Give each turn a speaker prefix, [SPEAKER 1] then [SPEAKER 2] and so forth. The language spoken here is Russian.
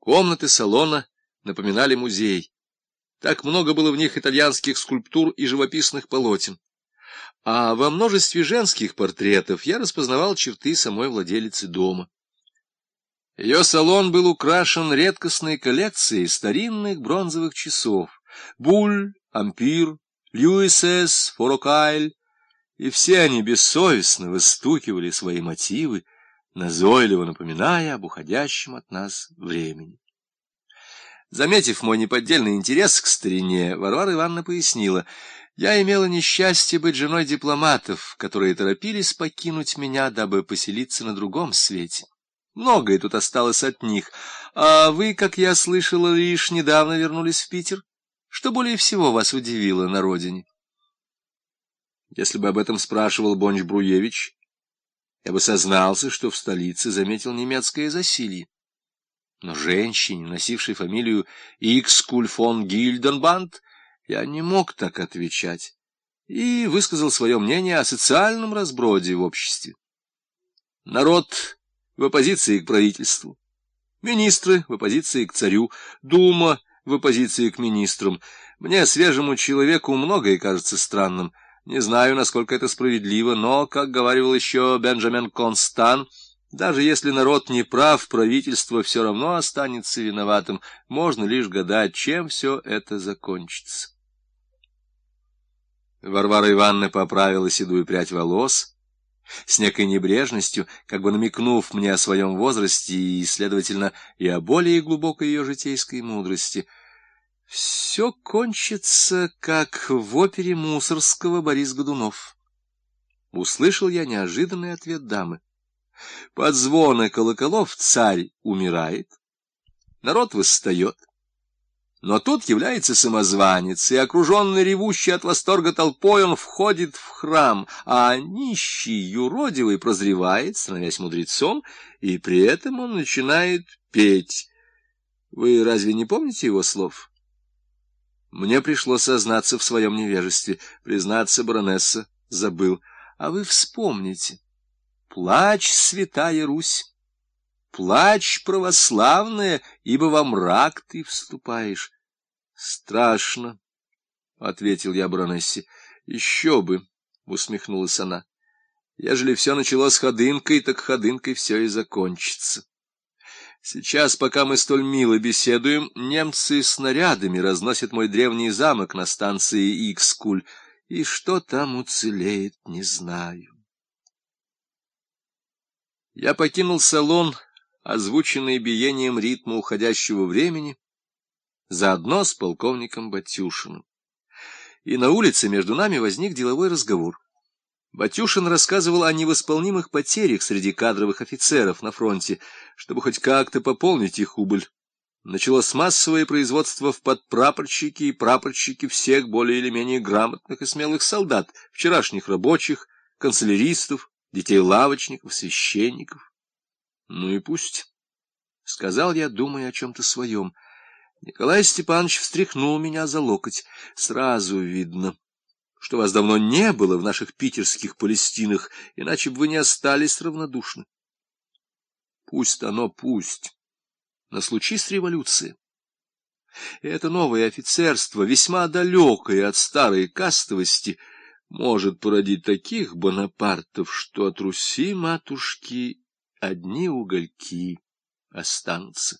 [SPEAKER 1] Комнаты салона напоминали музей. Так много было в них итальянских скульптур и живописных полотен. А во множестве женских портретов я распознавал черты самой владелицы дома. Ее салон был украшен редкостной коллекцией старинных бронзовых часов. Буль, Ампир, Льюисес, Форокайль. И все они бессовестно выстукивали свои мотивы, назойливо напоминая об уходящем от нас времени. Заметив мой неподдельный интерес к старине, Варвара Ивановна пояснила, я имела несчастье быть женой дипломатов, которые торопились покинуть меня, дабы поселиться на другом свете. Многое тут осталось от них. А вы, как я слышала, лишь недавно вернулись в Питер. Что более всего вас удивило на родине? Если бы об этом спрашивал Бонч Бруевич, я бы сознался, что в столице заметил немецкое засилье. Но женщине, носившей фамилию Икскуль фон Гильденбанд, я не мог так отвечать и высказал свое мнение о социальном разброде в обществе. Народ в оппозиции к правительству, министры в оппозиции к царю, дума в оппозиции к министрам. Мне, свежему человеку, многое кажется странным — не знаю, насколько это справедливо, но, как говорил еще Бенджамин Констан, даже если народ не прав, правительство все равно останется виноватым. Можно лишь гадать, чем все это закончится. Варвара Ивановна поправила седую прядь волос, с некой небрежностью, как бы намекнув мне о своем возрасте и, следовательно, и о более глубокой ее житейской мудрости — все кончится, как в опере Мусорского Борис Годунов. Услышал я неожиданный ответ дамы. Под звоны колоколов царь умирает, народ восстает. Но тут является самозванец, и, окруженный ревущий от восторга толпой, он входит в храм, а нищий, юродивый прозревает, становясь мудрецом, и при этом он начинает петь. Вы разве не помните его слов? — мне пришлось сознаться в своем невежестве, признаться, баронесса, забыл. А вы вспомните. Плачь, святая Русь, плачь, православная, ибо во мрак ты вступаешь. Страшно, — ответил я баронессе. Еще бы, — усмехнулась она. Ежели все началось ходынкой, так ходынкой все и закончится. Сейчас, пока мы столь мило беседуем, немцы снарядами разносят мой древний замок на станции Икскуль, и что там уцелеет, не знаю. Я покинул салон, озвученный биением ритма уходящего времени, заодно с полковником Батюшиным. И на улице между нами возник деловой разговор. Батюшин рассказывал о невосполнимых потерях среди кадровых офицеров на фронте, чтобы хоть как-то пополнить их убыль. Началось массовое производство в подпрапорщики и прапорщики всех более или менее грамотных и смелых солдат, вчерашних рабочих, канцеляристов, детей-лавочников, священников. Ну и пусть, — сказал я, думая о чем-то своем. Николай Степанович встряхнул меня за локоть. Сразу видно что вас давно не было в наших питерских Палестинах, иначе бы вы не остались равнодушны. Пусть оно, пусть. Но случись революция. Это новое офицерство, весьма далекое от старой кастовости, может породить таких бонапартов, что от Руси, матушки, одни угольки останутся.